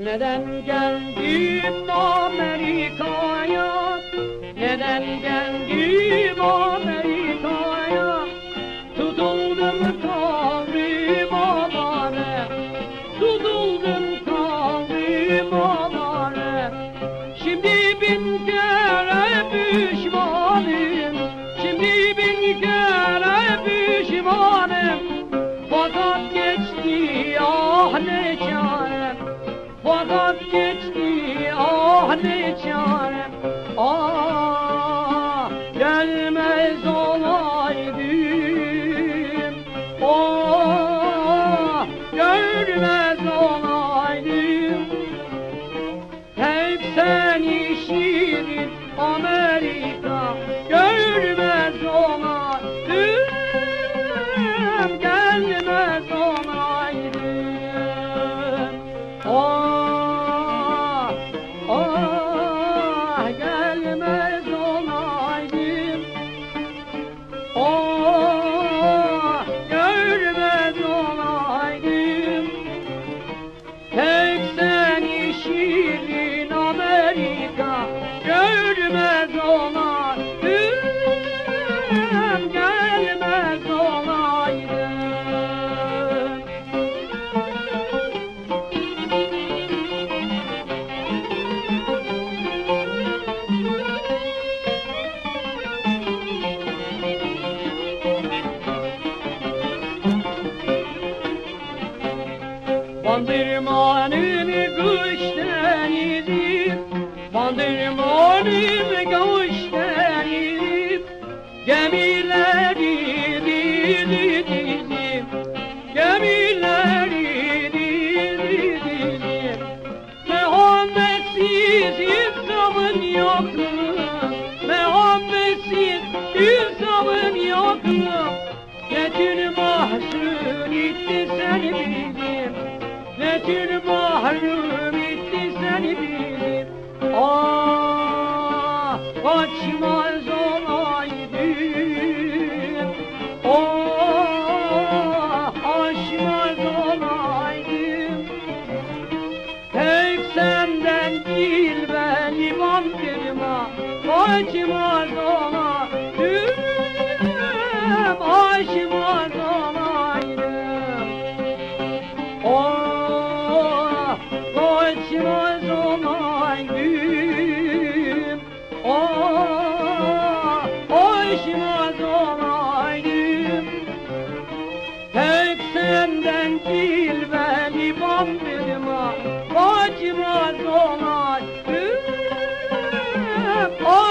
Neden geldim Amerika'ya? Neden geldim Amerika'ya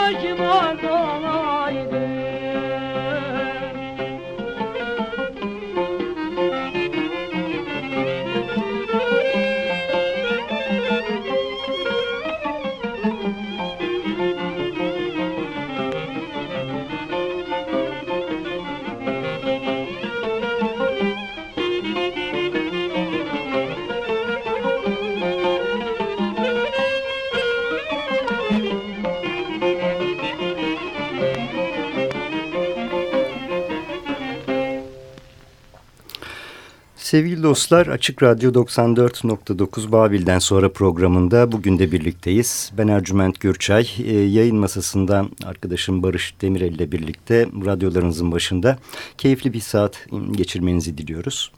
Acımaz olan dostlar Açık Radyo 94.9 Babil'den sonra programında bugün de birlikteyiz. Ben Ercüment Gürçay. Ee, yayın masasından arkadaşım Barış Demirel ile birlikte radyolarınızın başında keyifli bir saat geçirmenizi diliyoruz.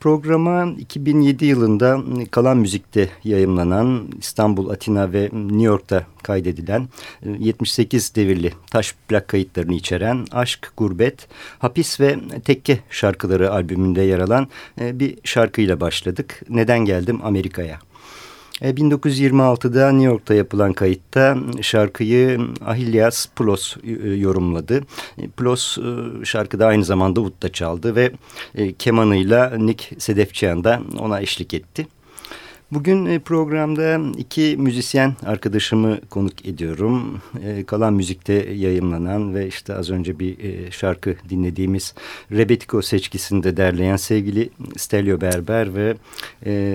Programa 2007 yılında Kalan Müzik'te yayımlanan İstanbul, Atina ve New York'ta kaydedilen 78 devirli taş plak kayıtlarını içeren Aşk, Gurbet, Hapis ve Tekke şarkıları albümünde yer alan bir şarkıyla başladık. Neden geldim Amerika'ya? 1926'da New York'ta yapılan kayıtta şarkıyı Ahilias Plos yorumladı. Plos şarkıda aynı zamanda udda çaldı ve kemanıyla Nick Sedefçian da ona eşlik etti. Bugün programda iki müzisyen arkadaşımı konuk ediyorum. Kalan Müzik'te yayımlanan ve işte az önce bir şarkı dinlediğimiz Rebetiko seçkisinde derleyen sevgili Stelio Berber ve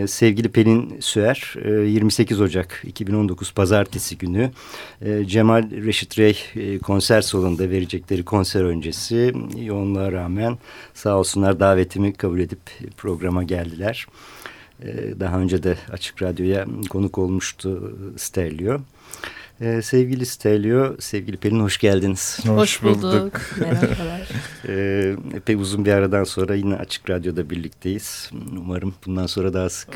sevgili Pelin Süer 28 Ocak 2019 Pazartesi günü Cemal Reşit Rey konser salonunda verecekleri konser öncesi yoğunluğa rağmen sağ olsunlar davetimi kabul edip programa geldiler. E, daha önce de Açık Radyo'ya konuk olmuştu Sterlio. Ee, sevgili Stelio, sevgili Pelin hoş geldiniz. Hoş, hoş bulduk. Merhabalar. ee, epey uzun bir aradan sonra yine Açık Radyo'da birlikteyiz. Umarım bundan sonra daha sık.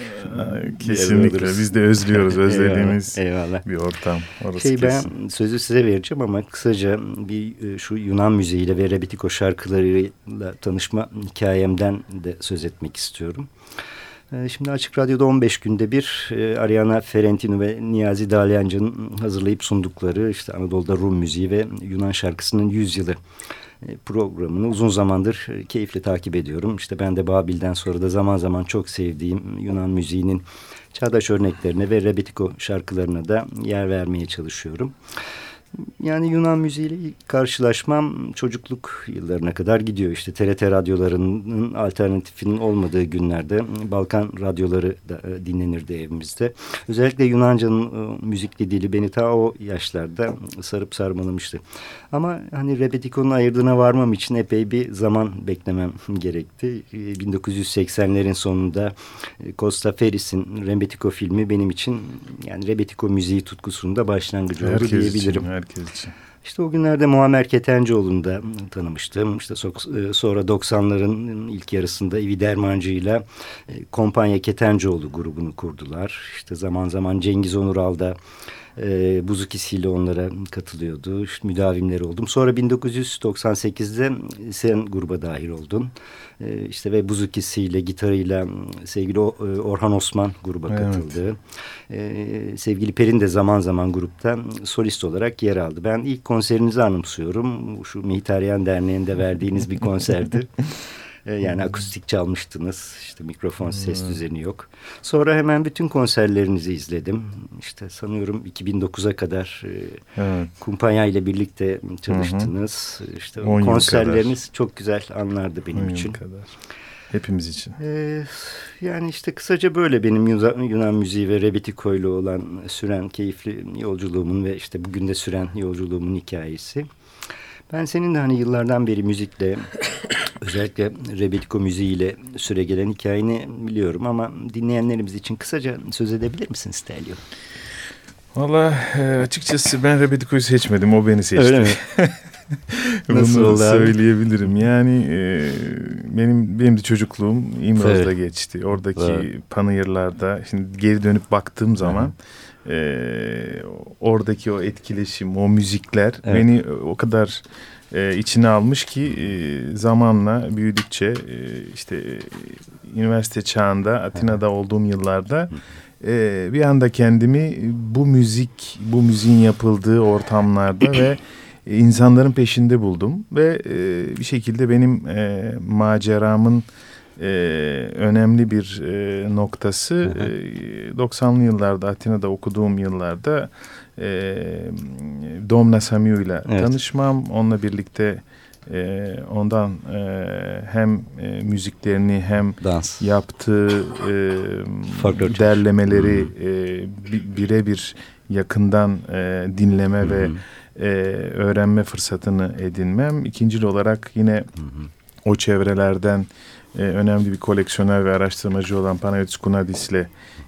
kesinlikle biz de özlüyoruz özlediğimiz eyvallah, eyvallah. bir ortam. Orası şey, kesin. ben sözü size vereceğim ama kısaca bir e, şu Yunan müziğiyle ve Rebetiko şarkılarıyla tanışma hikayemden de söz etmek istiyorum. Ee, şimdi Açık Radyo'da 15 günde bir e, Ariana Ferentino ve Niyazi Dalyancı'nın hazırlayıp sundukları işte Anadolu'da Rum müziği ve Yunan şarkısının 100 yılı e, programını uzun zamandır e, keyifle takip ediyorum. İşte ben de Babil'den sonra da zaman zaman çok sevdiğim Yunan müziğinin çağdaş örneklerine ve rebetiko şarkılarına da yer vermeye çalışıyorum. Yani Yunan müziğiyle karşılaşmam çocukluk yıllarına kadar gidiyor. İşte TRT radyolarının alternatifinin olmadığı günlerde Balkan radyoları da e, dinlenirdi evimizde. Özellikle Yunanca'nın e, müzikli dili beni ta o yaşlarda sarıp sarmalamıştı. Ama hani Rebetiko'nun ayırdığına varmam için epey bir zaman beklemem gerekti. 1980'lerin e, sonunda Costa Ferris'in Rebetiko filmi benim için yani Rebetiko müziği tutkusunda başlangıcı oldu diyebilirim. Için, herkes için. İşte o günlerde Muammer Ketencoğlu'nu da tanımıştım. İşte e, sonra 90'ların ilk yarısında İvi Dermancı ile Kompanya Ketencoğlu grubunu kurdular. İşte zaman zaman Cengiz Onural da e, buzukisiyle onlara katılıyordu. İşte müdavimleri oldum. Sonra 1998'de sen gruba dahil oldun. E, işte ve buzukisiyle, gitarıyla sevgili Orhan Osman gruba evet. katıldı. E, sevgili Perin de zaman zaman grupta solist olarak yer aldı. Ben ilk konserinizi anımsıyorum. Şu Mihitaryan Derneği'nde verdiğiniz bir konserdi. E, yani akustik çalmıştınız. İşte mikrofon ses hmm. düzeni yok. Sonra hemen bütün konserlerinizi izledim. İşte sanıyorum 2009'a kadar e, evet. kumpanya ile birlikte çalıştınız. Hı İşte konserleriniz çok güzel anlardı benim için. Kadar. Hepimiz için. Ee, yani işte kısaca böyle benim Yunan müziği ve Rebetiko ile olan süren keyifli yolculuğumun ve işte bugün de süren yolculuğumun hikayesi. Ben senin de hani yıllardan beri müzikle özellikle Rebetiko müziğiyle süre gelen hikayeni biliyorum ama dinleyenlerimiz için kısaca söz edebilir misin Stelio? Valla e, açıkçası ben Rebetiko'yu seçmedim o beni seçti. Öyle mi? Nasıl Bunu oldu söyleyebilirim. Yani e, benim benim de çocukluğum İmroz'da evet. geçti. Oradaki evet. panayırlarda şimdi geri dönüp baktığım zaman Hı e, oradaki o etkileşim, o müzikler evet. beni o kadar e, içine almış ki e, zamanla büyüdükçe e, işte e, üniversite çağında Atina'da olduğum yıllarda e, bir anda kendimi bu müzik, bu müziğin yapıldığı ortamlarda ve insanların peşinde buldum ve e, bir şekilde benim e, maceramın e, önemli bir e, noktası hı hı. E, 90'lı yıllarda Atina'da okuduğum yıllarda e, Domna Samiu ile evet. tanışmam onunla birlikte e, ondan e, hem e, müziklerini hem Dans. yaptığı e, derlemeleri e, birebir yakından e, dinleme ve e, öğrenme fırsatını edinmem. İkincil olarak yine hı hı. o çevrelerden e, önemli bir koleksiyoner ve araştırmacı olan Panayotis Kunadis ile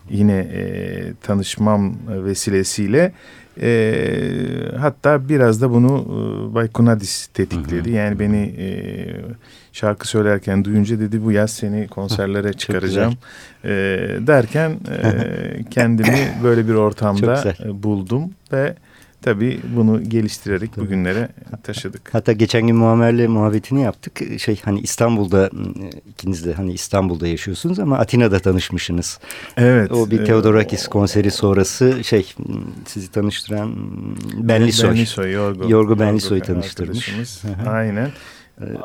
yine e, tanışmam vesilesiyle e, hatta biraz da bunu e, Bay Kunadis tetikledi. Yani beni e, şarkı söylerken duyunca dedi bu yaz seni konserlere çıkaracağım. e, derken e, kendimi böyle bir ortamda buldum ve tabii bunu geliştirerek tabii. bugünlere taşıdık. Hatta geçen gün Muammer'le muhabbetini yaptık. Şey hani İstanbul'da ikiniz de hani İstanbul'da yaşıyorsunuz ama Atina'da tanışmışsınız. Evet. O bir Theodorakis e, konseri sonrası şey sizi tanıştıran Benlisoy. Benlisoy, Yorgo. Yorgo Benlisoy tanıştırmış. Aynen.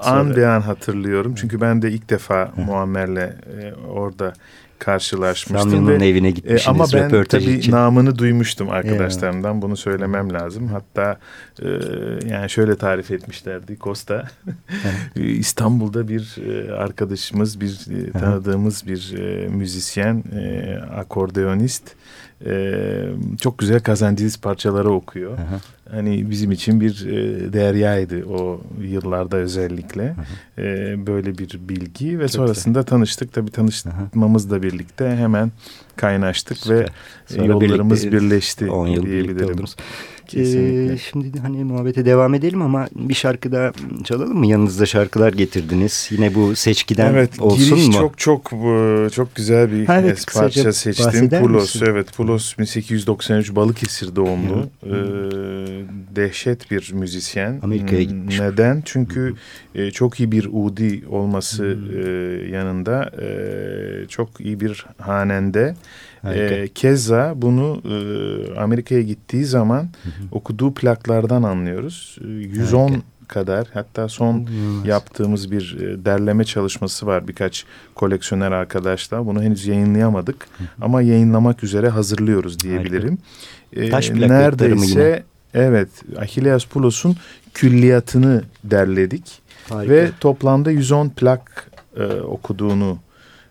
An be an hatırlıyorum. Çünkü ben de ilk defa Muammer'le e, orada karşılaşmıştım. Samyon'un evine gitmişsiniz e, Ama ben tabii için. namını duymuştum arkadaşlarımdan. Yeah. Bunu söylemem lazım. Hatta e, yani şöyle tarif etmişlerdi. Costa İstanbul'da bir e, arkadaşımız, bir e, tanıdığımız bir e, müzisyen, e, akordeonist e, çok güzel kazancınız parçaları okuyor. Aha. Hani bizim için bir e, deryaydı o yıllarda özellikle e, böyle bir bilgi ve Çok sonrasında tanıştık. Tabii tanışmamızla birlikte hemen kaynaştık Süper. ve Sonra yollarımız birlikte birleşti 10 yıl diyebilirim. Ee, şimdi hani muhabbete devam edelim ama bir şarkı daha çalalım mı? Yanınızda şarkılar getirdiniz. Yine bu seçkiden evet, olsun giriş mu? çok çok e, çok güzel bir Ha, evet, parça seçtim. Pulos misin? evet Pulos 1893 Balıkesir doğumlu. Hı Ee, dehşet bir müzisyen. Amerika'ya Hmm, gitmiş. Neden? Çünkü e, çok iyi bir udi olması Hı. e, yanında e, çok iyi bir hanende. Harika. E, keza bunu e, Amerika'ya gittiği zaman Hı hı. okuduğu plaklardan anlıyoruz. E, 110 Harika. kadar hatta son İnanılmaz. yaptığımız bir e, derleme çalışması var birkaç koleksiyoner arkadaşla. Bunu henüz yayınlayamadık ama yayınlamak üzere hazırlıyoruz diyebilirim. E, Taş plakları mı yine? Evet Achilleas Pulos'un külliyatını derledik Harika. ve toplamda 110 plak e, okuduğunu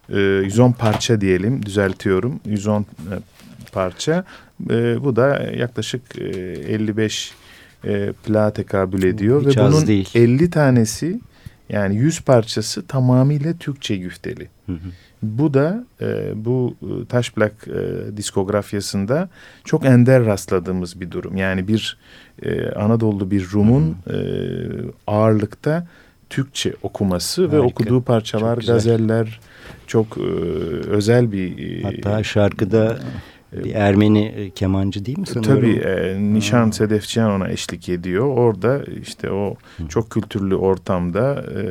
e, 110 parça diyelim düzeltiyorum 110 e, parça E, bu da yaklaşık e, 55 e, plağa tekabül ediyor Hiç ve bunun değil. 50 tanesi yani 100 parçası tamamıyla Türkçe güfteli. Hı hı. Bu da e, bu e, taş plak e, diskografyasında çok ender rastladığımız bir durum. Yani bir e, Anadolu bir Rum'un e, ağırlıkta Türkçe okuması ve Harika. okuduğu parçalar, Çok gazeller çok e, özel bir... e, Hatta şarkıda bir Ermeni e, kemancı değil mi sanıyorum? Tabii e, Nişan Sedefçiyan ona eşlik ediyor. Orada işte o çok kültürlü ortamda e,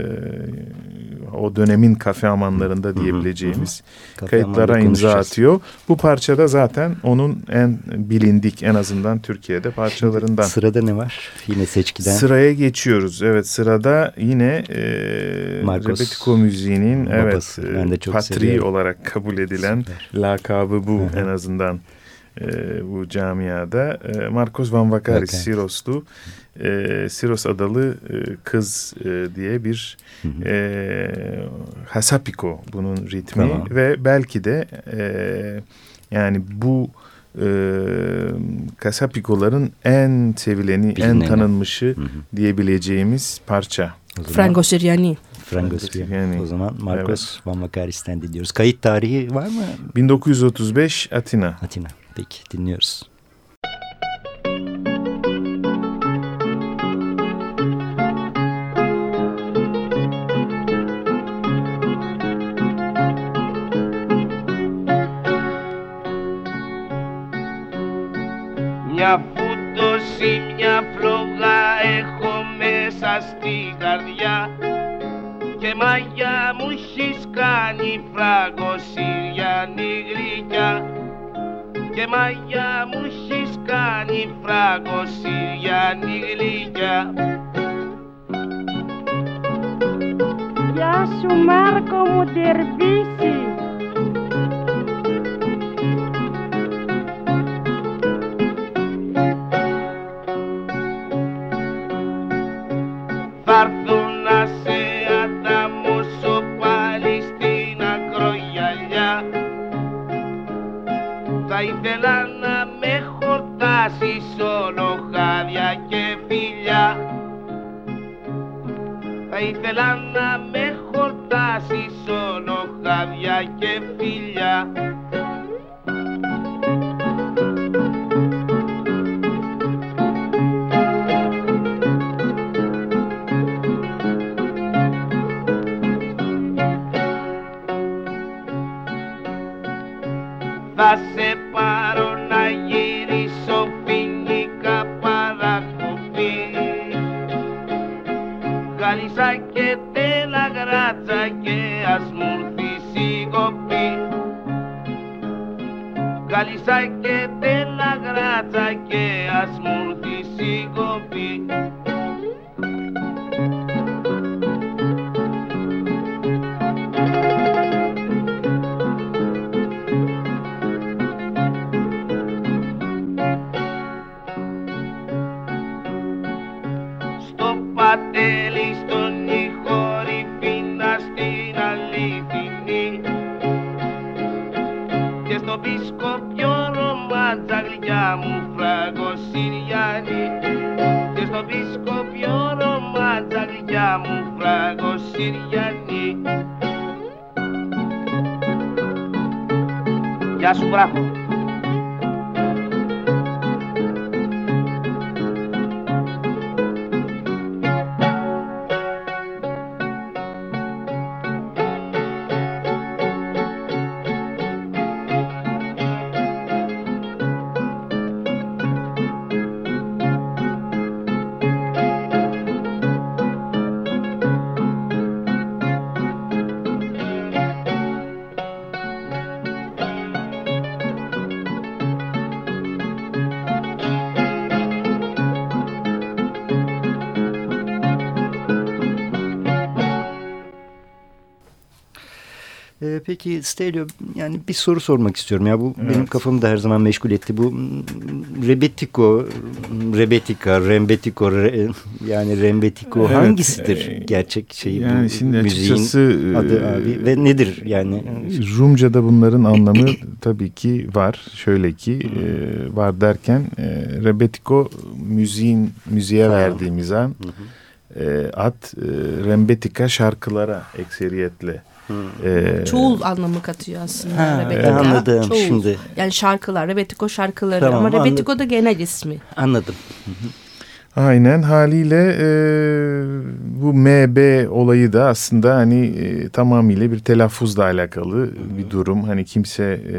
o dönemin kafe amanlarında diyebileceğimiz kayıtlara imza atıyor. Bu parçada zaten onun en bilindik en azından Türkiye'de parçalarından. Sırada ne var? Yine seçkiden. Sıraya geçiyoruz. Evet sırada yine e, Marcos Rebetiko müziğinin evet babası. e, Ben de çok patri seviyorum. olarak kabul edilen Süper. lakabı bu en azından e, bu camiada. E, Marcos Van Vakaris Vakaris. Siroslu e, Siros adalı e, kız e, diye bir Hı hı. e, Hasapiko bunun ritmi Tamam. ve belki de e, yani bu e, Kasapikoların en sevileni, Bilineni. en tanınmışı Hı hı. diyebileceğimiz parça. Zaman Franco Siriani. Franco Siriani. O zaman Marcos Van Vakaris'ten dinliyoruz. Kayıt tarihi var mı? 1935 Atina. Atina. Peki dinliyoruz. Μια φούτωση, μια φλόγα έχω μέσα στη καρδιά και μαγιά μου έχεις κάνει φράγκο Συριανή γλυκιά και μαγιά μου έχεις κάνει φράγκο Συριανή γλυκιά Γεια σου Μάρκο μου τερβίση peki Stelio yani bir soru sormak istiyorum. Ya bu evet. benim kafamı da her zaman meşgul etti. Bu Rebetiko, Rebetika, Rembetiko re, yani Rembetiko evet. hangisidir e, gerçek şeyi yani bu şimdi müziğin adı e, abi ve nedir yani? Rumca'da bunların anlamı tabii ki var. Şöyle ki e, var derken e, Rebetiko müziğin müziğe verdiğimiz an hı hı. E, ad e, Rembetika şarkılara ekseriyetle ee, Çoğul anlamı katıyor aslında ha, Rebetiko. Anladım Çoğul. şimdi. Yani şarkılar, Rebetiko şarkıları tamam, ama Rebetiko da genel ismi. Anladım. Aynen haliyle e, bu MB olayı da aslında hani e, tamamıyla bir telaffuzla alakalı Hı -hı. bir durum. Hani kimse e,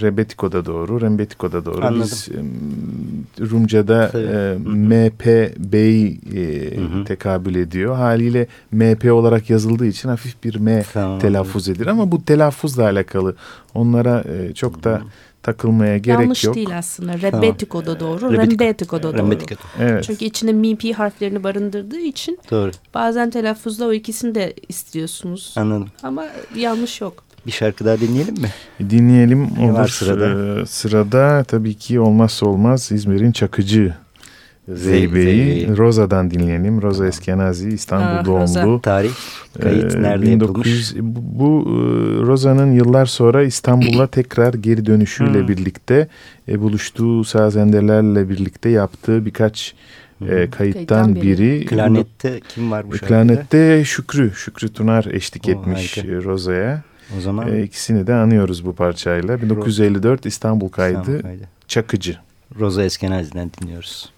Rebetiko'da doğru, Rembetiko'da doğru. Anladım. Biz e, Rumca'da e, MPB'yi e, tekabül ediyor. Haliyle MP olarak yazıldığı için hafif bir M tamam. telaffuz edilir ama bu telaffuzla alakalı. Onlara e, çok da... Hı takılmaya gerek Yanlış yok. Yanlış değil aslında. Rebetiko da doğru, Rembetiko da doğru. Evet. Çünkü içinde MP harflerini barındırdığı için doğru. bazen telaffuzda o ikisini de istiyorsunuz. Anladım. Ama yanlış yok. Bir şarkı daha dinleyelim mi? Dinleyelim. Olur. Var sırada? Ee, sırada tabii ki olmazsa olmaz İzmir'in Çakıcı Zeybe'yi Roza'dan dinleyelim. Roza Eskenazi İstanbul ha, doğumlu. Roza. Tarih, kayıt ee, nerede 1900, yapılmış? Bu e, Roza'nın yıllar sonra İstanbul'a tekrar geri dönüşüyle hmm. birlikte e, buluştuğu sazendelerle birlikte yaptığı birkaç e, kayıttan, kayıttan biri. biri. Klarnette kim var bu şarkıda? Klarnette Şükrü, Şükrü Tunar eşlik o, etmiş harika. Roza'ya. O zaman e, ikisini de anıyoruz bu parçayla. 1954 İstanbul kaydı, İstanbul kaydı. Çakıcı. Roza Eskenazi'den dinliyoruz.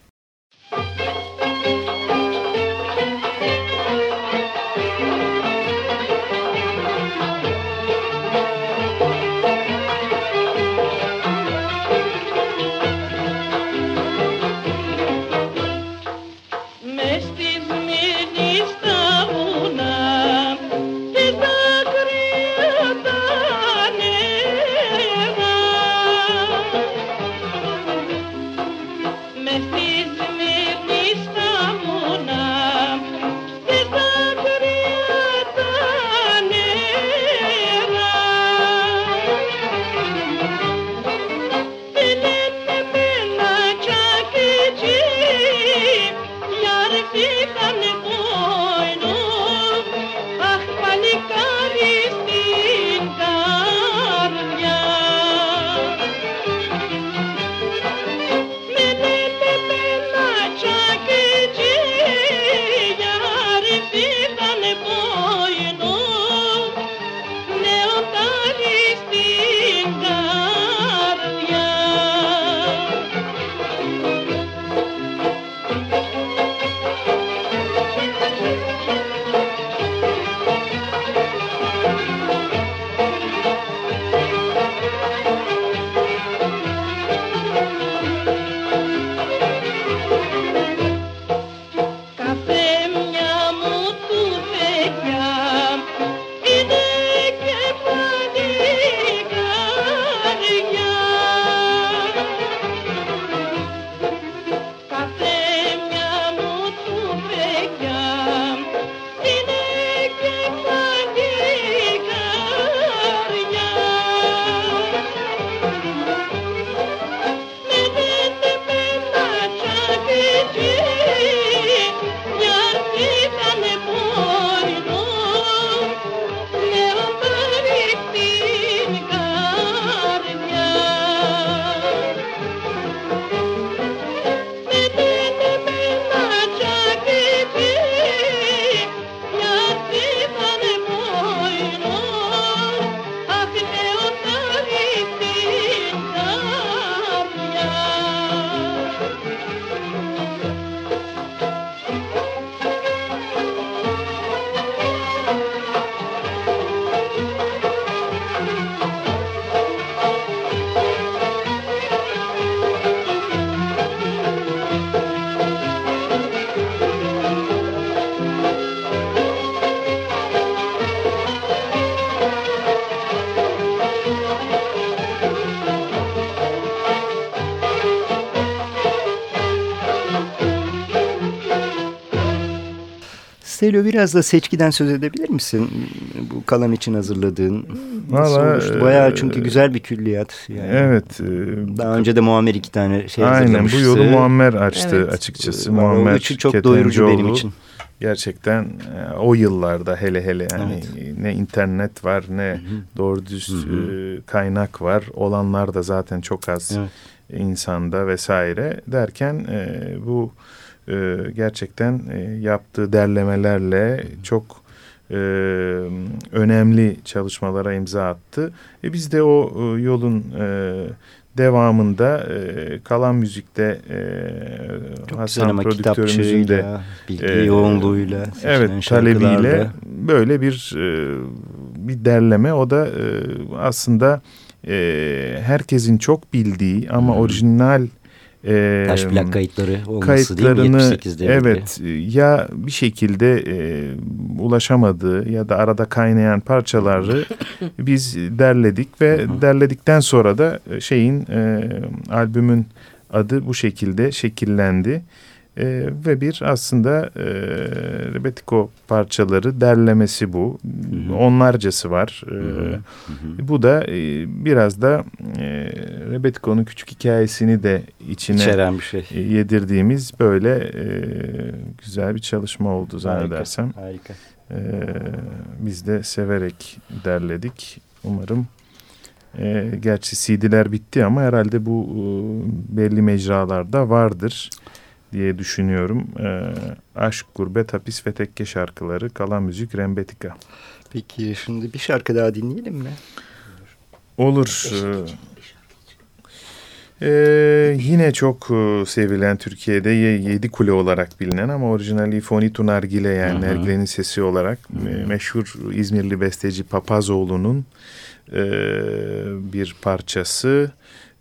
Stelo biraz da seçkiden söz edebilir misin? Bu kalan için hazırladığın. Valla. Bayağı çünkü güzel bir külliyat. Yani. Evet. E, Daha önce de Muammer iki tane şey Aynen bu yolu Muammer açtı evet. açıkçası. Muammer için çok doyurucu benim için. Gerçekten e, o yıllarda hele hele yani evet. ne internet var ne Hı -hı. doğru düz Hı -hı. E, kaynak var. Olanlar da zaten çok az evet. insanda vesaire derken e, bu e, gerçekten e, yaptığı derlemelerle çok e, önemli çalışmalara imza attı. E, biz de o e, yolun e, devamında e, kalan müzikte e, Hasan prodüktörümüzün de bilgi e, yoğunluğuyla evet talebiyle böyle bir e, bir derleme o da e, aslında e, herkesin çok bildiği ama hmm. orijinal e, Taş plak kayıtları olması değil mi? 78'de evet ya bir şekilde e, ulaşamadığı ya da arada kaynayan parçaları biz derledik ve derledikten sonra da şeyin e, albümün adı bu şekilde şekillendi. E, ve bir aslında e, Rebetiko parçaları derlemesi bu. Hı hı. Onlarcası var. E, hı hı. Bu da e, biraz da e, Rebetiko'nun küçük hikayesini de içine İçeren bir şey. yedirdiğimiz böyle e, güzel bir çalışma oldu zannedersem. Harika. E, biz de severek derledik. Umarım e, gerçi CD'ler bitti ama herhalde bu e, belli mecralarda vardır diye düşünüyorum. E, Aşk, Gurbet, Hapis ve Tekke şarkıları, kalan müzik Rembetika. Peki şimdi bir şarkı daha dinleyelim mi? Olur. Ee, yine çok e, sevilen Türkiye'de Yedi Kule olarak bilinen ama orijinali Fonitu Nargile yani Nergile'nin sesi olarak Hı-hı. meşhur İzmirli besteci Papazoğlu'nun e, bir parçası.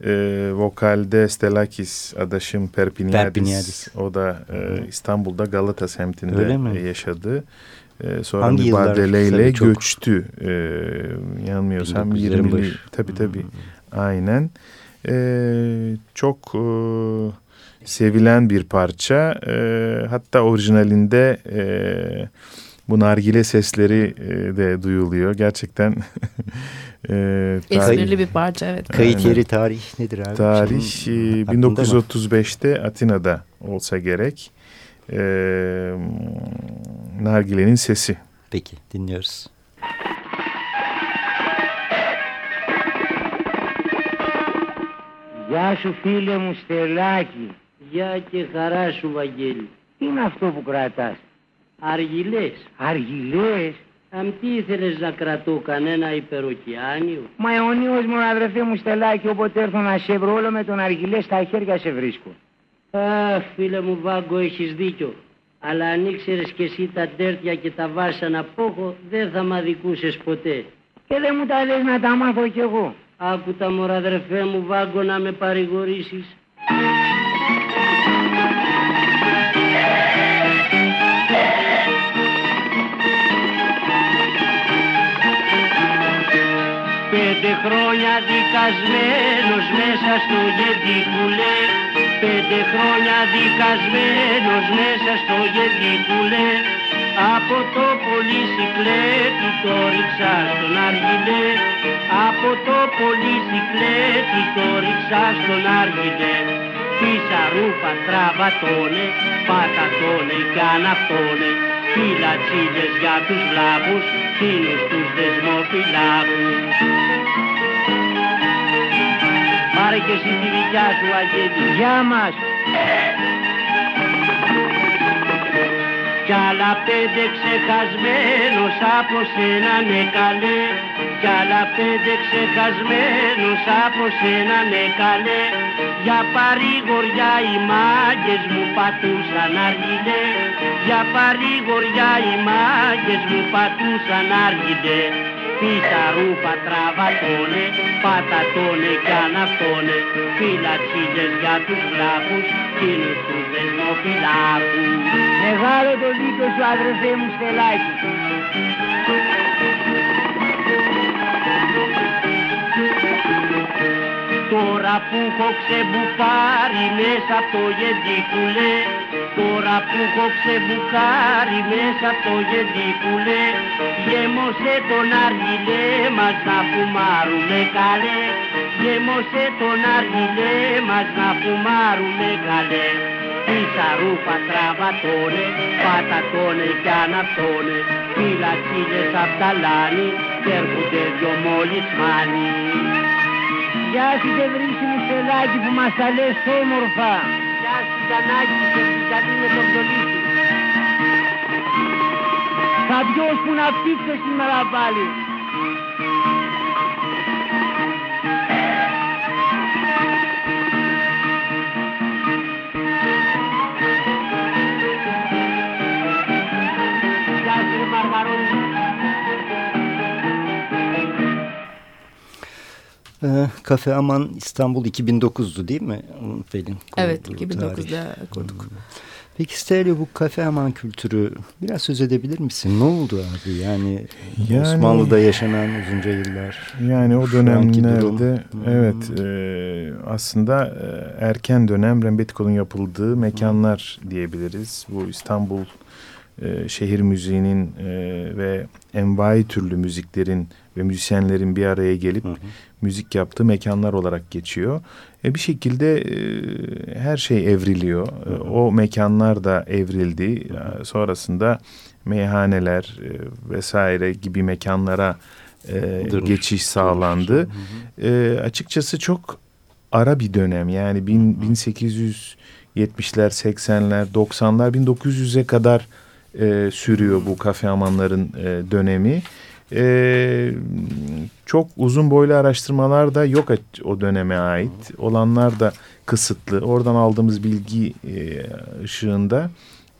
E, vokalde Stelakis adaşım Perpiniadis. Perpiniadis. O da e, İstanbul'da Galata semtinde yaşadı. E, sonra Hangi mübadeleyle göçtü. E, yanmıyorsam 20'li. Tabii tabii. Aynen. E, çok e, sevilen bir parça. E, hatta orijinalinde e, bu nargile sesleri e, de duyuluyor. Gerçekten e, Esprili bir parça evet. Kayıt yeri tarih nedir abi? Tarih Şimdi, 1935'te Atina'da olsa gerek. E, nargilenin sesi. Peki dinliyoruz. Γεια σου φίλε μου Στελάκη. Γεια και χαρά σου Βαγγέλη. Τι είναι αυτό που κρατάς. Αργυλές. Αργυλές. Αν τι ήθελες να κρατώ κανένα υπεροκειάνιο. Μα αιωνίως μου αδερφέ μου Στελάκη όποτε έρθω να σε βρω όλο με τον αργυλέ στα χέρια σε βρίσκω. Αχ φίλε μου Βάγκο έχεις δίκιο. Αλλά αν ήξερες κι εσύ τα τέρτια και τα βάσανα που έχω δεν θα μ' αδικούσες ποτέ. Και δεν μου τα λες να τα μάθω κι εγώ. Άκου τα μωρά αδερφέ μου Βάγκο να με παρηγορήσεις. Χρόνια δικασμένος μέσα στο γεντικουλέ Πέντε χρόνια δικασμένος μέσα στο γεντικουλέ Από το πολυσικλέτη το ρίξα στον αργιλέ Από το πολυσικλέτη το ρίξα στον αργιλέ Πίσα ρούφα τραβατώνε, πατατώνε κι αναυτώνε Φυλατσίδες για τους βλάβους, φίλους τους δεσμοφυλάκους. Πάρε και εσύ τη δικιά σου Αγγέλη. Γεια μας. Κι άλλα πέντε ξεχασμένος από σένα ναι καλέ Κι άλλα πέντε ξεχασμένος από σένα ναι καλέ Για παρηγοριά οι μάγκες μου πατούσαν αργιλέ Για παρηγοριά οι μάγκες μου πατούσαν αργιλέ Πίτα ρούφα τραβατώνε, πατατώνε κι αναυτώνε Φυλατσίλες για τους βλάχους, κοινούς τους δεσμοφυλάκους. Μεγάλο το δίκιο σου αδερφέ μου στελάκι Τώρα που έχω ξεμπουφάρει μέσα από το γεντικουλέ Τώρα που έχω ξεμπουκάρει μέσα από το γεντίκουλε Γέμωσε τον αργιλέ μας να φουμάρουμε καλέ. Γέμωσε τον αργιλέ μας να φουμάρουμε καλέ. Πίσα ρούφα τραβατώνε, πατατώνε κι αναπτώνε. Φυλακίλες απ' τα λάνη και έρχονται δυο μόλις μάνι Γεια σου και βρήσιμη στελάκι που μας τα λες όμορφα. Γεια σου Γιαννάκη και την με το βιολί Θα διώσουν αφήξω σήμερα πάλι Ee, Kafe Aman İstanbul 2009'du değil mi Pelin? Evet 2009'da kurduk. Hmm. Peki Stelio bu kafe aman kültürü biraz söz edebilir misin? Ne oldu abi? Yani, yani Osmanlı'da yaşanan uzunca yıllar. Yani o dönemlerde evet e, aslında e, erken dönem Rembetiko'nun yapıldığı mekanlar diyebiliriz. Bu İstanbul e, şehir müziğinin e, ve envai türlü müziklerin ve müzisyenlerin bir araya gelip hı hı. müzik yaptığı mekanlar olarak geçiyor. E, bir şekilde e, her şey evriliyor. E, o mekanlar da evrildi. E, sonrasında meyhaneler e, vesaire gibi mekanlara e, geçiş sağlandı. Hı hı. E, açıkçası çok ara bir dönem yani bin, 1870'ler, 80'ler, 90'lar, 1900'e kadar e, sürüyor bu kafe amanların e, dönemi. E, çok uzun boylu araştırmalar da yok o döneme ait. Olanlar da kısıtlı. Oradan aldığımız bilgi e, ışığında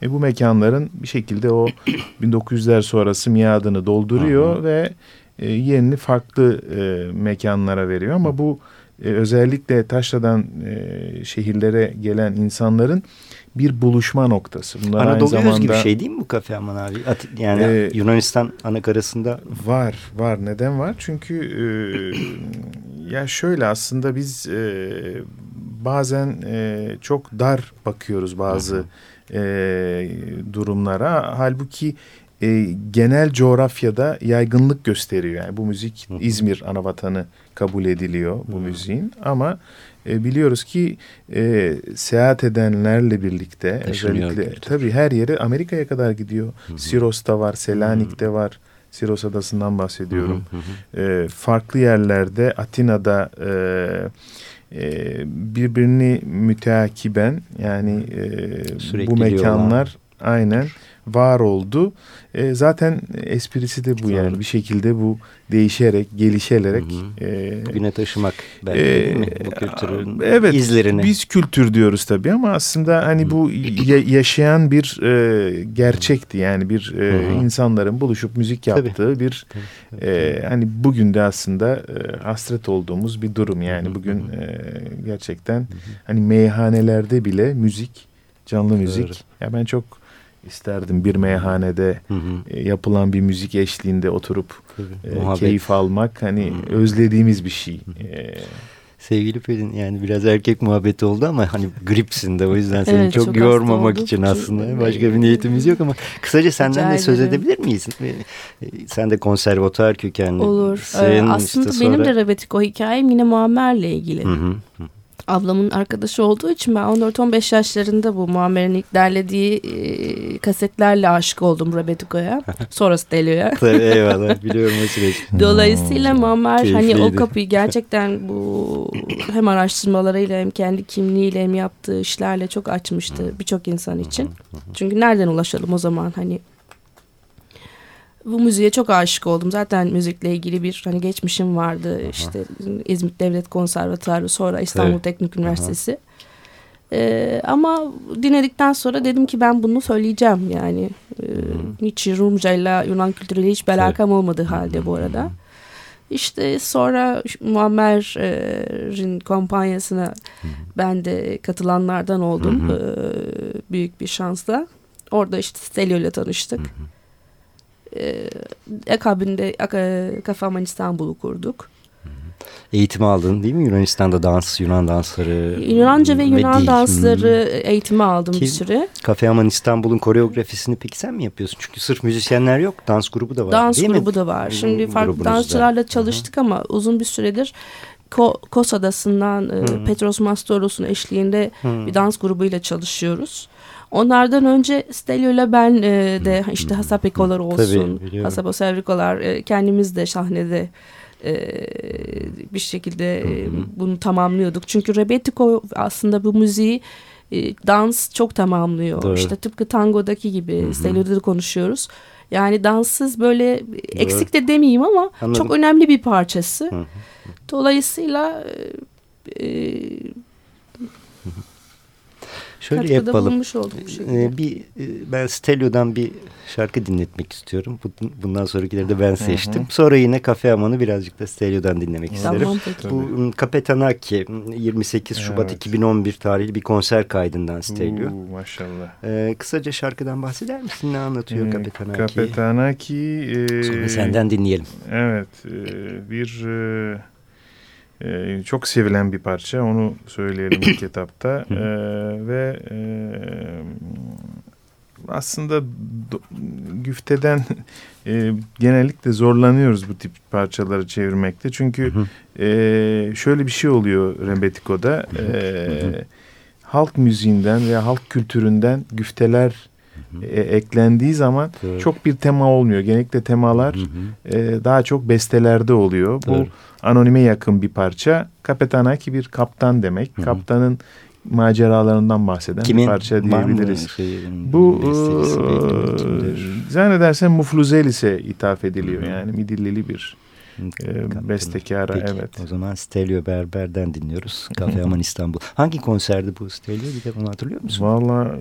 e, bu mekanların bir şekilde o 1900'ler sonrası miadını dolduruyor Aha. ve e, yerini farklı e, mekanlara veriyor. Ama bu e, özellikle taşradan e, şehirlere gelen insanların bir buluşma noktası. Bunlar Anadolu zamanda, gibi bir şey değil mi bu kafe aman abi? Yani e, Yunanistan anakarasında. Var var neden var? Çünkü e, ya şöyle aslında biz e, bazen e, çok dar bakıyoruz bazı e, durumlara. Halbuki e, genel coğrafyada yaygınlık gösteriyor. Yani bu müzik İzmir anavatanı kabul ediliyor bu müziğin ama e, biliyoruz ki e, seyahat edenlerle birlikte özellikle tabii her yere Amerika'ya kadar gidiyor. Siros'ta var, Selanik'te hı var. Siros Adası'ndan bahsediyorum. Hı hı hı. E, farklı yerlerde Atina'da e, e, birbirini müteakiben yani e, bu mekanlar aynen var oldu. E, zaten esprisi de bu Doğru. yani bir şekilde bu değişerek, gelişerek hı hı. E, güne taşımak belki e, değil mi? Bu kültürün evet, izlerini. Biz kültür diyoruz tabii ama aslında hani hı. bu ya, yaşayan bir e, gerçekti yani bir e, hı hı. insanların buluşup müzik yaptığı tabii. bir tabii, tabii. E, hani bugün de aslında e, hasret olduğumuz bir durum yani hı hı. bugün e, gerçekten hı hı. hani meyhanelerde bile müzik canlı müzik Doğru. ya ben çok isterdim bir meyhanede hı hı. E, yapılan bir müzik eşliğinde oturup e, keyif almak hani hı. özlediğimiz bir şey. E, Sevgili Pelin yani biraz erkek muhabbeti oldu ama hani gripsin de o yüzden seni evet, çok, çok yormamak için aslında başka bir niyetimiz yok ama kısaca senden Rica de söz edebilir miyiz? E, sen de konservatuar kökenli. Olur. Sen aslında işte sonra... benim de Rebetiko hikayem yine Muammer'le ilgili. Hı hı. Ablamın arkadaşı olduğu için ben 14-15 yaşlarında bu Muammer'in ilk derlediği e, kasetlerle aşık oldum Rebetiko'ya. Sonrası Delio'ya. eyvallah biliyorum o süreç. Dolayısıyla Muammer hani o kapıyı gerçekten bu hem araştırmalarıyla hem kendi kimliğiyle hem yaptığı işlerle çok açmıştı birçok insan için. Çünkü nereden ulaşalım o zaman hani bu müziğe çok aşık oldum. Zaten müzikle ilgili bir hani geçmişim vardı. Aha. İşte İzmit Devlet Konservatuarı sonra İstanbul evet. Teknik Üniversitesi. Ee, ama dinledikten sonra dedim ki ben bunu söyleyeceğim yani. Ee, hiç Rumcayla Yunan kültürüyle hiç alakam evet. olmadığı halde bu arada. İşte sonra Muammer'in kampanyasına ben de katılanlardan oldum. Ee, büyük bir şansla. Orada işte Stelio ile tanıştık. Hı hı. E, akabinde e, Kafaman İstanbul'u kurduk. eğitimi aldın değil mi? Yunanistan'da dans, Yunan dansları. Yunanca ve Yunan ve dansları hmm. eğitimi aldım Ki, bir süre. Kafe Aman İstanbul'un koreografisini peki sen mi yapıyorsun? Çünkü sırf müzisyenler yok. Dans grubu da var dans değil mi? Dans grubu da var. Şimdi farklı dansçılarla çalıştık Hı -hı. ama uzun bir süredir Ko Kos Adası'ndan e, Petros Mastoros'un eşliğinde hmm. bir dans grubuyla çalışıyoruz. Onlardan önce Stelio ile ben e, de işte Hasapikolar olsun, Tabii, Hasapo Sevrikolar e, kendimiz de sahnede e, bir şekilde e, bunu tamamlıyorduk. Çünkü Rebetiko aslında bu müziği e, dans çok tamamlıyor. Doğru. İşte tıpkı tangodaki gibi Stelio'da da konuşuyoruz. Yani danssız böyle eksik de demeyeyim ama Anladım. çok önemli bir parçası. Hı hı. Dolayısıyla e, Şöyle Katkıda yapalım. Olduk bu ee, bir e, ben Stelio'dan bir şarkı dinletmek istiyorum. Bundan sonrakileri de ben seçtim. Hı hı. Sonra yine Kafe Aman'ı birazcık da Stelio'dan dinlemek tamam, isterim. Peki. Bu Kapetanaki 28 Şubat evet. 2011 tarihli bir konser kaydından Stelio. Uuu, maşallah. Ee, kısaca şarkıdan bahseder misin? Ne anlatıyor ee, Kapetanaki? Kapetanaki. E, sonra senden dinleyelim. Evet. E, bir... E, ee, çok sevilen bir parça. Onu söyleyelim ilk etapta. Ee, ve e, aslında do, güfteden e, genellikle zorlanıyoruz bu tip parçaları çevirmekte. Çünkü e, şöyle bir şey oluyor Rebetiko'da e, halk müziğinden veya halk kültüründen güfteler e, eklendiği zaman evet. çok bir tema olmuyor. Genellikle temalar E, daha çok bestelerde oluyor. Bu evet. anonime yakın bir parça. Kapetanaki bir kaptan demek. Hı hı. Kaptanın maceralarından bahseden Kimin, bir parça diyebiliriz. Şey, Bu e, zannedersem Mufluzelis'e ithaf ediliyor. Hı hı. Yani Midillili bir e, bestekara Peki, evet. O zaman Stelio Berber'den dinliyoruz. Kafe Aman İstanbul. Hangi konserdi bu Stelio? Bir de onu hatırlıyor musun? Valla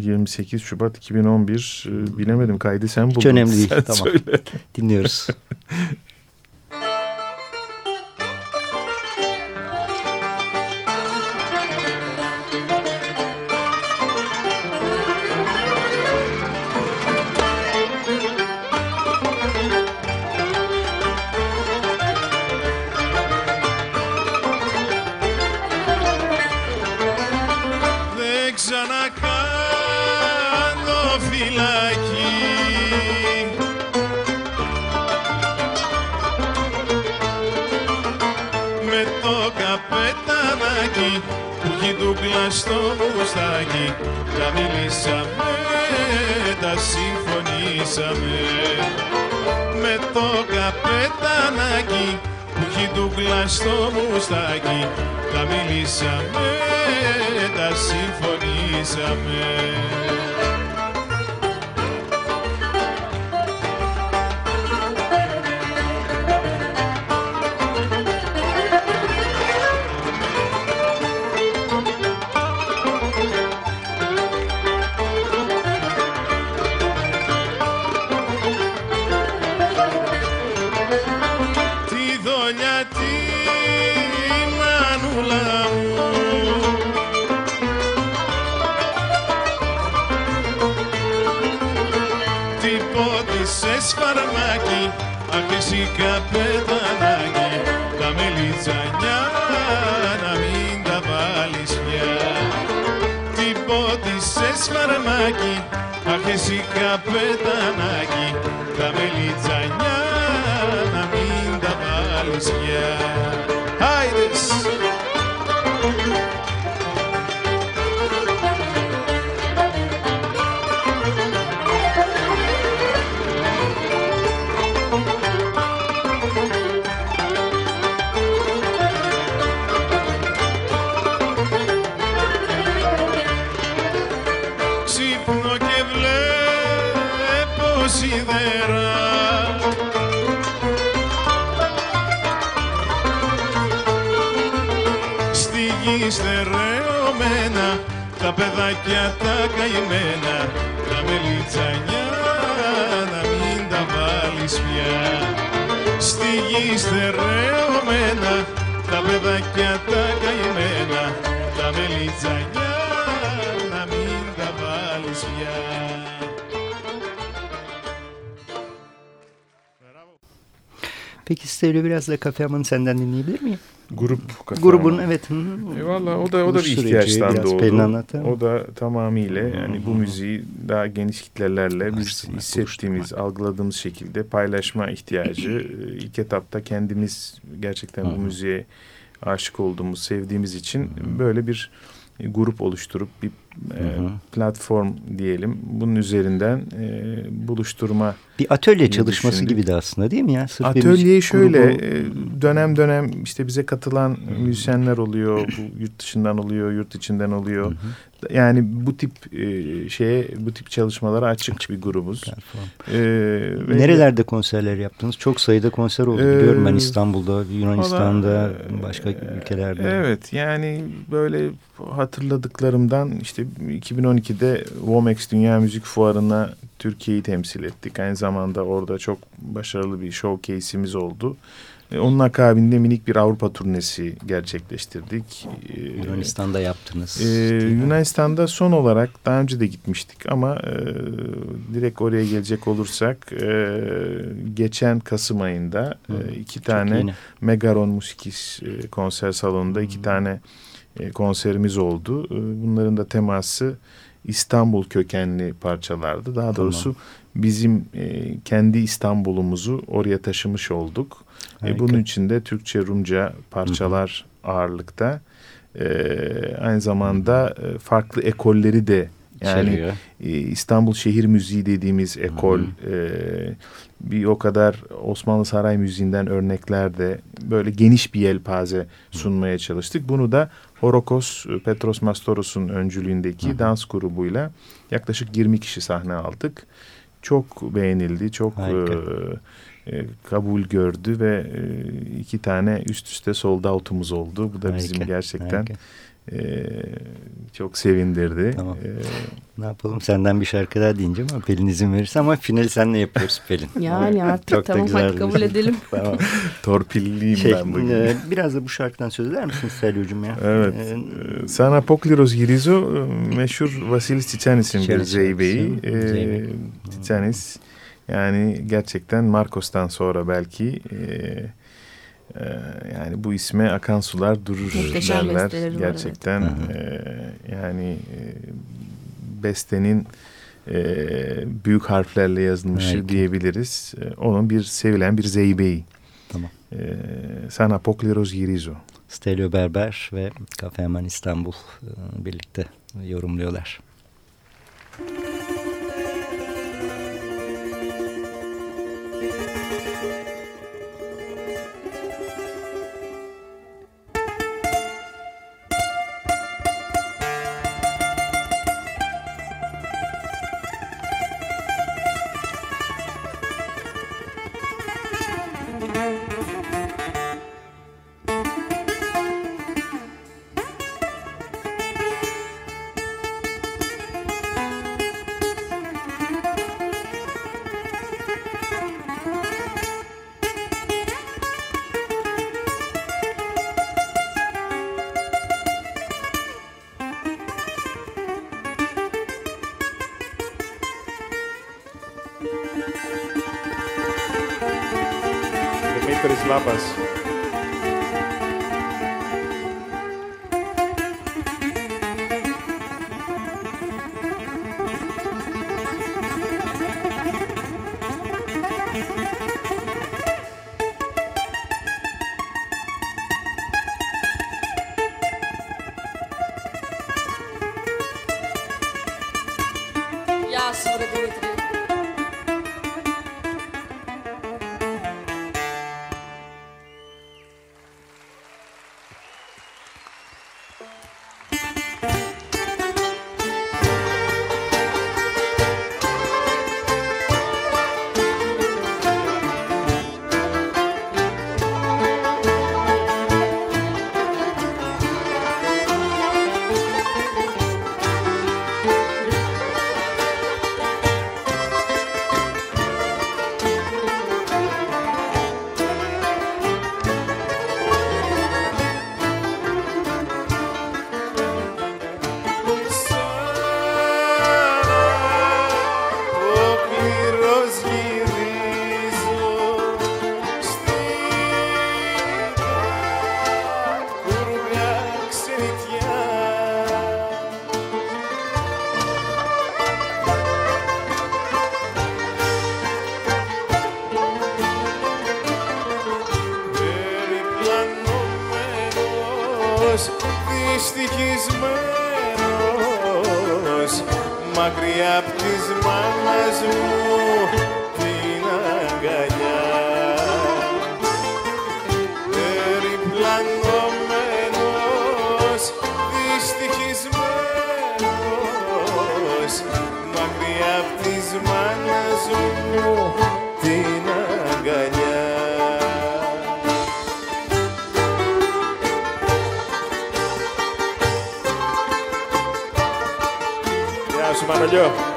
28 Şubat 2011 bilemedim kaydı sen buldun. Hiç önemli değil. Sen tamam. Söyle. Dinliyoruz. στο μουστάκι Τα μιλήσαμε, τα συμφωνήσαμε. Με το καπετανάκι που έχει ντούγκλα στο μουστάκι Τα μιλήσαμε, τα συμφωνήσαμε Μεξικά πετανάνε τα μελιτζανιά να μην τα βάλεις πια. Ποτισες φαρμάκι, αχ εσύ καπετανάκι τα μελιτζανιά να μην τα βάλεις πια. Παιδάκια τα καημένα τα μελιτσανιά να μην τα βάλεις πια στη γη στερεωμένα τα παιδάκια τα καημένα τα μελιτσανιά να μην τα βάλεις πια Peki Stereo biraz da Kafe Aman'ı senden dinleyebilir miyim? Grup Kafe Grubun evet. E valla o da o da bir ihtiyaçtan doğdu. O da tamamıyla yani bu müziği daha geniş kitlelerle biz hissettiğimiz, algıladığımız şekilde paylaşma ihtiyacı. E, ilk etapta kendimiz gerçekten bu müziğe aşık olduğumuz, sevdiğimiz için böyle bir grup oluşturup bir e, platform diyelim. Bunun üzerinden e, buluşturma. Bir atölye çalışması düşündük. gibi de aslında değil mi ya? Sırf Atölyeyi şöyle grubu... E, dönem dönem işte bize katılan müzisyenler oluyor. Bu yurt dışından oluyor, yurt içinden oluyor. Hı hı. Yani bu tip e, şeye, bu tip çalışmalara açık, açık bir grubuz. Ee, Nerelerde konserler yaptınız? Çok sayıda konser oldu ee, biliyorum ben İstanbul'da, Yunanistan'da, da, başka e, ülkelerde. Evet yani böyle hatırladıklarımdan işte 2012'de Womex Dünya Müzik Fuarı'na Türkiye'yi temsil ettik. Aynı zamanda orada çok başarılı bir showcase'imiz oldu. Onun akabinde minik bir Avrupa turnesi gerçekleştirdik. E, Yunanistan'da yaptınız. Ee, Yunanistan'da son olarak daha önce de gitmiştik ama e, direkt oraya gelecek olursak e, geçen Kasım ayında e, iki tane yeni. Megaron Musikis e, konser salonunda iki tane e, konserimiz oldu. E, bunların da teması İstanbul kökenli parçalardı. Daha doğrusu tamam. bizim e, kendi İstanbul'umuzu oraya taşımış olduk. E, bunun içinde Türkçe, Rumca parçalar Hı -hı. ağırlıkta. E, aynı zamanda e, farklı ekolleri de yani e, İstanbul şehir müziği dediğimiz ekol e, bir o kadar Osmanlı saray müziğinden örnekler de böyle geniş bir yelpaze sunmaya çalıştık. Bunu da Horokos e, Petros Mastoros'un öncülüğündeki Hı. dans grubuyla yaklaşık 20 kişi sahne aldık. Çok beğenildi, çok e, e, kabul gördü ve e, iki tane üst üste sold out'umuz oldu. Bu da harika, bizim gerçekten harika e, çok sevindirdi. Tamam. E, ne yapalım senden bir şarkı daha deyince ama Pelin izin verirse ama finali seninle yapıyoruz Pelin. yani artık çok tamam hadi kabul edelim. tamam. Torpilliyim şey, ben bugün. E, biraz da bu şarkıdan söz eder misin Selyocuğum ya? Evet. Ee, Sana Pokliros Girizo meşhur Vasilis Titsanis'in bir zeybeği. Ee, Titsanis yani gerçekten Marcos'tan sonra belki... E, ee, yani bu isme akan sular durur Muhteşem derler. Gerçekten var, evet. e, yani e, bestenin e, büyük harflerle yazılmışı evet. diyebiliriz. E, onun bir sevilen bir zeybeği. Tamam. E, San Apokleros Girizo. Stelio Berber ve Kafe Hemen İstanbul e, birlikte yorumluyorlar. The maker is Labas. Της μάνας μου την αγκαλιά περιπλανωμένος δυστυχισμένος μακριά απ' της μάνας μου την αγκαλιά Γεια σου Μανολιό.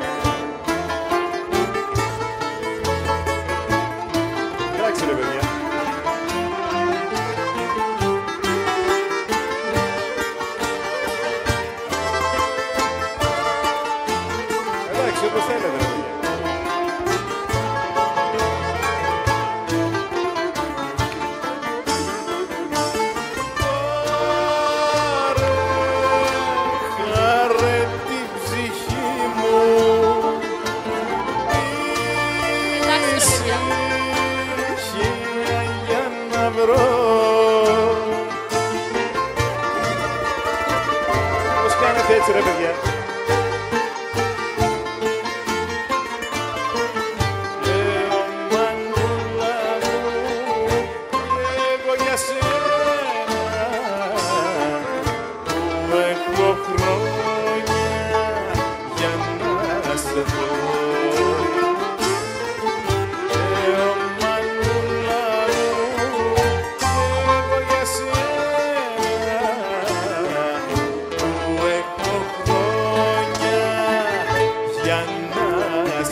yenmez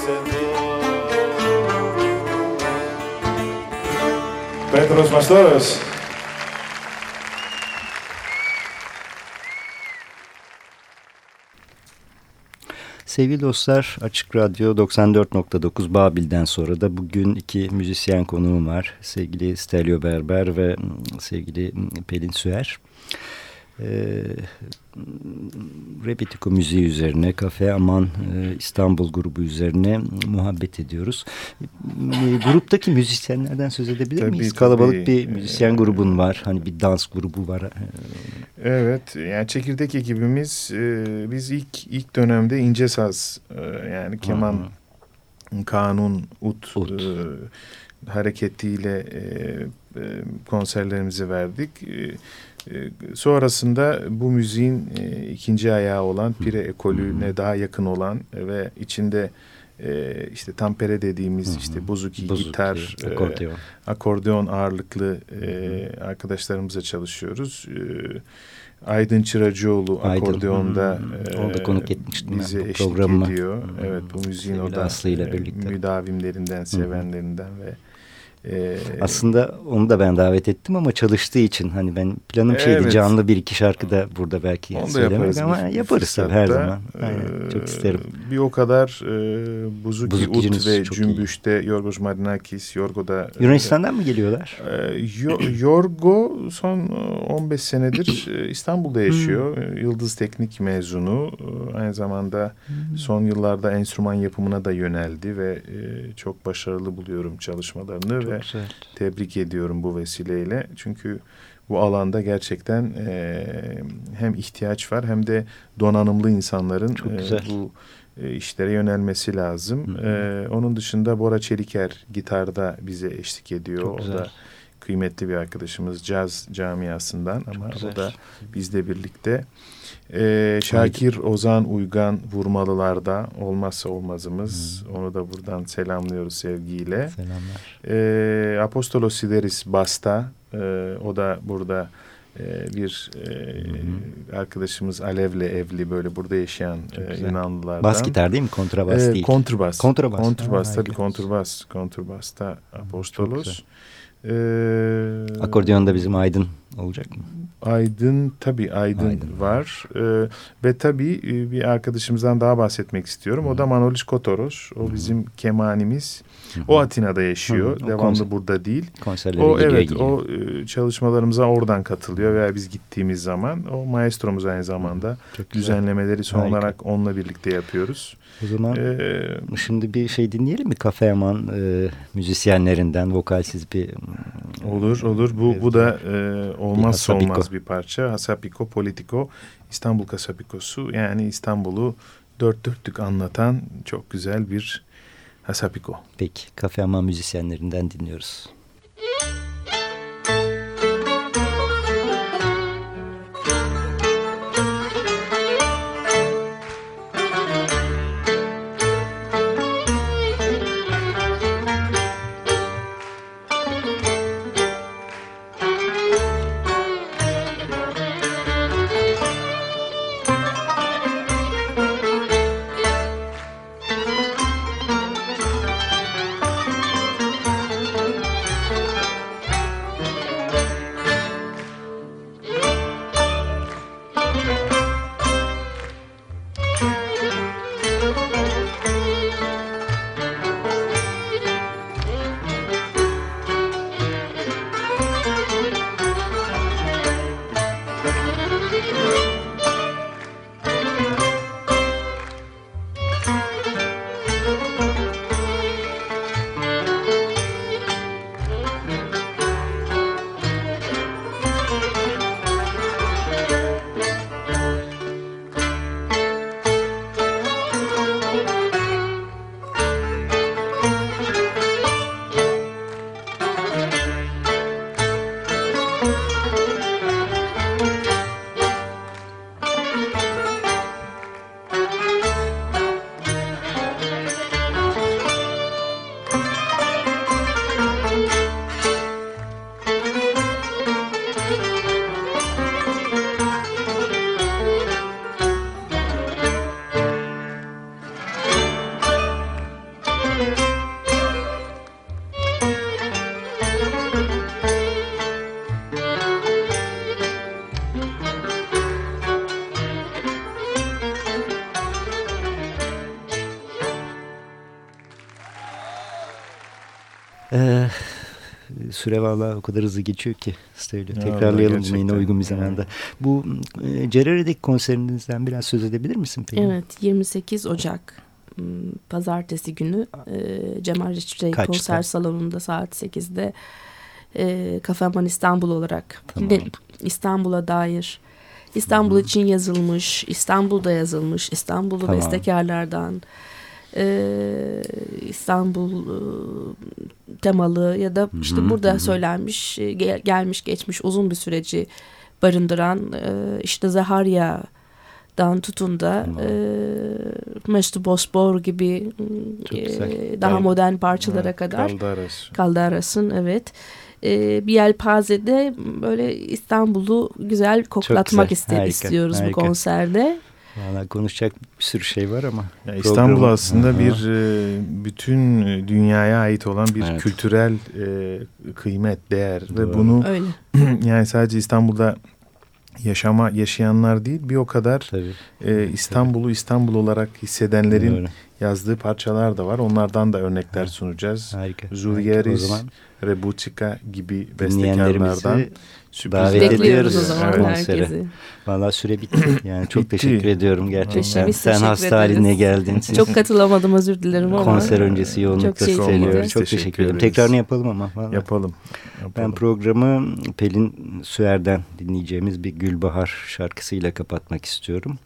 Petros Pastores. Sevgili dostlar, Açık Radyo 94.9 Babil'den sonra da bugün iki müzisyen konuğum var. Sevgili Stelio Berber ve sevgili Pelin Süer. Ee, Repetiko müziği üzerine, Kafe Aman e, İstanbul grubu üzerine muhabbet ediyoruz. E, gruptaki müzisyenlerden söz edebilir Tabii, miyiz? Kalabalık tabii. bir müzisyen grubun var. Hani bir dans grubu var. Evet yani çekirdek ekibimiz e, biz ilk ilk dönemde ince saz e, yani keman, kanun, ut, Ut. e, hareketiyle e, e, konserlerimizi verdik. E, e, sonrasında bu müziğin e, ikinci ayağı olan pire ekolüne daha yakın olan ve içinde e, işte tampere dediğimiz işte bozuki, Bozuki, gitar, e, akordeon. akordeon ağırlıklı arkadaşlarımızla çalışıyoruz. Aydın Çıracıoğlu Aydın, akordeonda hmm. e, konuk etmiştim ben bize bu eşlik ediyor. Hmm. Evet bu müziğin o Sevgili da Aslı ile birlikte. müdavimlerinden, sevenlerinden ve e, Aslında onu da ben davet ettim ama çalıştığı için hani ben planım şeydi Evet. canlı bir iki şarkı da burada belki onu söylemek ama yaparız tabii her zaman. Aynen, E, çok isterim. Bir o kadar e, Buzuki Buzukiciniz Ut ve çok iyi. Cümbüş'te Yorgos Marinakis, Yorgo'da e, Yunanistan'dan mı geliyorlar? Ee, Yo- Yorgo son e, 15 senedir e, İstanbul'da yaşıyor. Hmm. E, Yıldız Teknik mezunu. E, Aynı zamanda son yıllarda enstrüman yapımına da yöneldi ve e, çok başarılı buluyorum çalışmalarını ve güzel. tebrik ediyorum bu vesileyle. Çünkü bu alanda gerçekten e, hem ihtiyaç var hem de donanımlı insanların Çok e, bu e, işlere yönelmesi lazım. Hı hı. E, onun dışında Bora Çeliker gitarda bize eşlik ediyor. Çok o güzel. da kıymetli bir arkadaşımız caz camiasından ama güzel. o da bizle birlikte. E, Şakir Ozan Uygan Vurmalılar'da olmazsa olmazımız. Onu da buradan selamlıyoruz sevgiyle. Selamlar. E, Apostolos Sideris Basta e, o da burada e, bir e, arkadaşımız Alev'le evli böyle burada yaşayan Çok e. Yunanlılardan. Bas gitar değil mi? Kontrabas E, değil. Kontrbas. Kontrabas. Kontrbas Ha, tabii harika. kontrbas. Konturbasta Apostolos. güzel. E, Akordeonda bizim Aydın olacak mı? Aydın tabii Aydın, Aydın. var Ee, ve tabii e, bir arkadaşımızdan daha bahsetmek istiyorum. O da Manolis Kotoros. O bizim kemanimiz. O Atina'da yaşıyor. Hı, o Devamlı konser- burada değil. Konserlere O evet gidiyor. o e, çalışmalarımıza oradan katılıyor veya biz gittiğimiz zaman o maestromuz aynı zamanda Çok güzel. düzenlemeleri son Harika. olarak onunla birlikte yapıyoruz. O zaman Ee, şimdi bir şey dinleyelim mi? Kafe Yaman e, müzisyenlerinden vokalsiz bir mm, Olur olur bu bu da e, olmazsa bir olmaz bir parça. Hasapiko Politiko İstanbul Kasapikosu yani İstanbul'u dört dörtlük anlatan çok güzel bir Hasapiko. Peki Kafe Ama müzisyenlerinden dinliyoruz. Ee, süre valla o kadar hızlı geçiyor ki. Söyle. Tekrarlayalım bunu yine uygun bir zamanda. Bu e, Cerere'deki konserinizden biraz söz edebilir misin? Peki? Evet 28 Ocak hmm, pazartesi günü e, Cemal Reççi konser salonunda saat 8'de e, Kafeman İstanbul olarak tamam. İstanbul'a dair İstanbul için yazılmış, İstanbul'da yazılmış, İstanbul'u tamam. bestekarlardan e, İstanbul e, temalı ya da işte hı hı, burada hı. söylenmiş e, gel, gelmiş geçmiş uzun bir süreci barındıran e, işte Zaharya'dan tutun da e, Mestu Bospor gibi e, daha evet. modern parçalara evet, kadar Kaldaras. Kaldaras'ın evet e, bir yelpazede böyle İstanbul'u güzel koklatmak güzel. Harika, istiyoruz harika. bu konserde. Valla konuşacak bir sürü şey var ama. Ya İstanbul aslında Hı -hı. bir e, bütün dünyaya ait olan bir evet. kültürel e, kıymet, değer Doğru. ve bunu Öyle. yani sadece İstanbul'da yaşama yaşayanlar değil bir o kadar e, İstanbul'u İstanbul olarak hissedenlerin Doğru. Yazdığı parçalar da var. Onlardan da örnekler sunacağız. Harika. Zuriyeris, Rebutika gibi bestekarlardan davet ediyoruz o zaman evet. herkesi. Valla süre bitti. Yani çok bitti. teşekkür ediyorum gerçekten. Biz Sen hasta haline geldin. Siz çok katılamadım özür dilerim ama. Konser öncesi yoğunlukta çok, seviyoruz. Çok teşekkür, teşekkür ederim. Tekrarını yapalım ama. Vallahi. Yapalım. yapalım. Ben programı Pelin Süer'den dinleyeceğimiz bir Gülbahar şarkısıyla kapatmak istiyorum.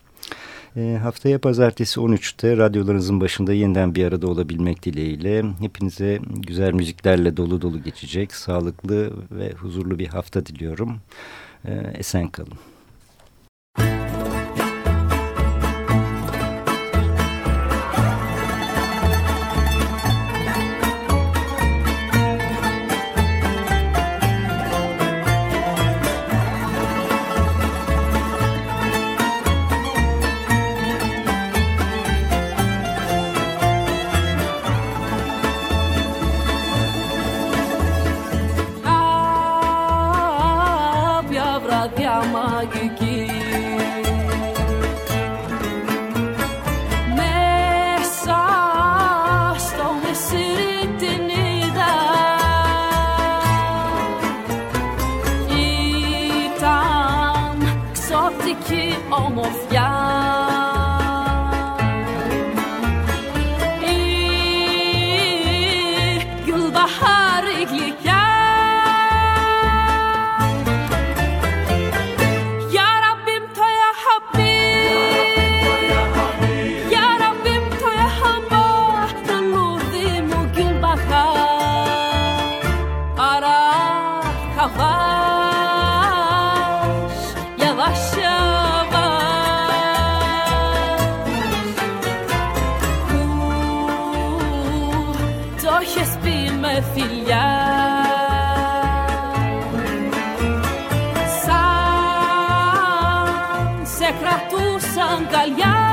E, haftaya pazartesi 13'te radyolarınızın başında yeniden bir arada olabilmek dileğiyle hepinize güzel müziklerle dolu dolu geçecek, sağlıklı ve huzurlu bir hafta diliyorum. E, esen kalın. Με φιλιά. Σαν σε κρατούσαν καλιά